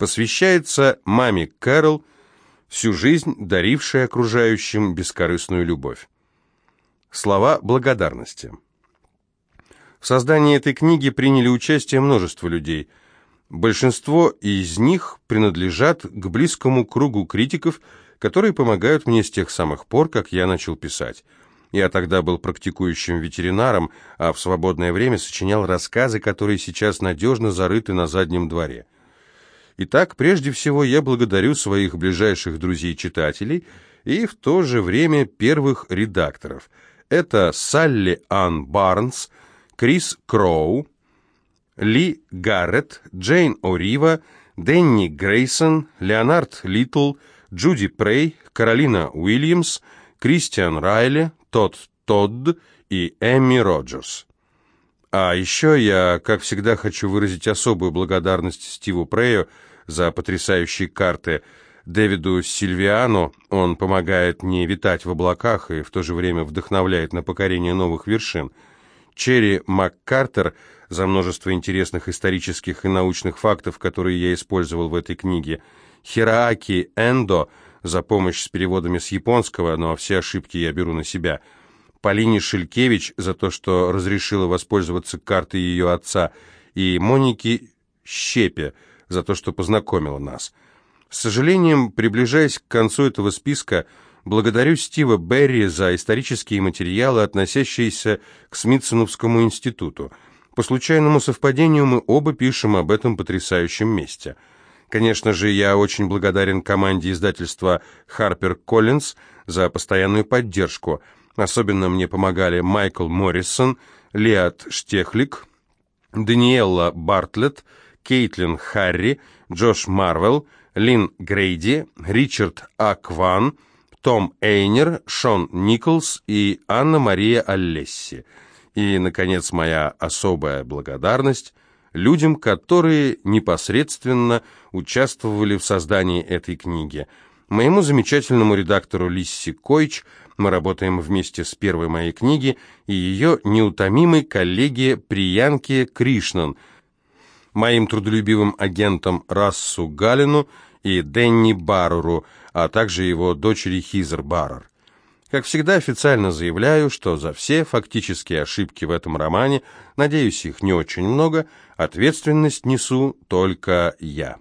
посвящается маме Кэрол, всю жизнь дарившей окружающим бескорыстную любовь. Слова благодарности. В создании этой книги приняли участие множество людей. Большинство из них принадлежат к близкому кругу критиков, которые помогают мне с тех самых пор, как я начал писать. Я тогда был практикующим ветеринаром, а в свободное время сочинял рассказы, которые сейчас надежно зарыты на заднем дворе. Итак, прежде всего я благодарю своих ближайших друзей-читателей и в то же время первых редакторов. Это Салли Анн Барнс, Крис Кроу, Ли Гарретт, Джейн О'Рива, Дэнни Грейсон, Леонард Литл, Джуди Прей, Каролина Уильямс, Кристиан Райли, Тодд Тодд и Эмми Роджерс. А еще я, как всегда, хочу выразить особую благодарность Стиву Прею за потрясающие карты, Дэвиду Сильвиану, он помогает не витать в облаках и в то же время вдохновляет на покорение новых вершин, Черри МакКартер за множество интересных исторических и научных фактов, которые я использовал в этой книге, Хирааки Эндо за помощь с переводами с японского, но все ошибки я беру на себя, Полине Шелькевич за то, что разрешила воспользоваться картой ее отца, и Монике Щепе за то, что познакомила нас. С сожалением, приближаясь к концу этого списка, благодарю Стива Берри за исторические материалы, относящиеся к Смитсоновскому институту. По случайному совпадению мы оба пишем об этом потрясающем месте. Конечно же, я очень благодарен команде издательства Harper Collins за постоянную поддержку. Особенно мне помогали Майкл Моррисон, Леат Штехлик, Даниэлла Бартлетт, Кейтлин Харри, Джош Марвелл, Лин Грейди, Ричард Акван, Том Эйнер, Шон Николс и Анна-Мария Аллесси. И, наконец, моя особая благодарность людям, которые непосредственно участвовали в создании этой книги. Моему замечательному редактору Лисси Койч, мы работаем вместе с первой моей книги, и ее неутомимой коллеге Приянке Кришнан – моим трудолюбивым агентам Рассу Галину и Денни Барреру, а также его дочери Хизер Баррер. Как всегда официально заявляю, что за все фактические ошибки в этом романе, надеюсь, их не очень много, ответственность несу только я.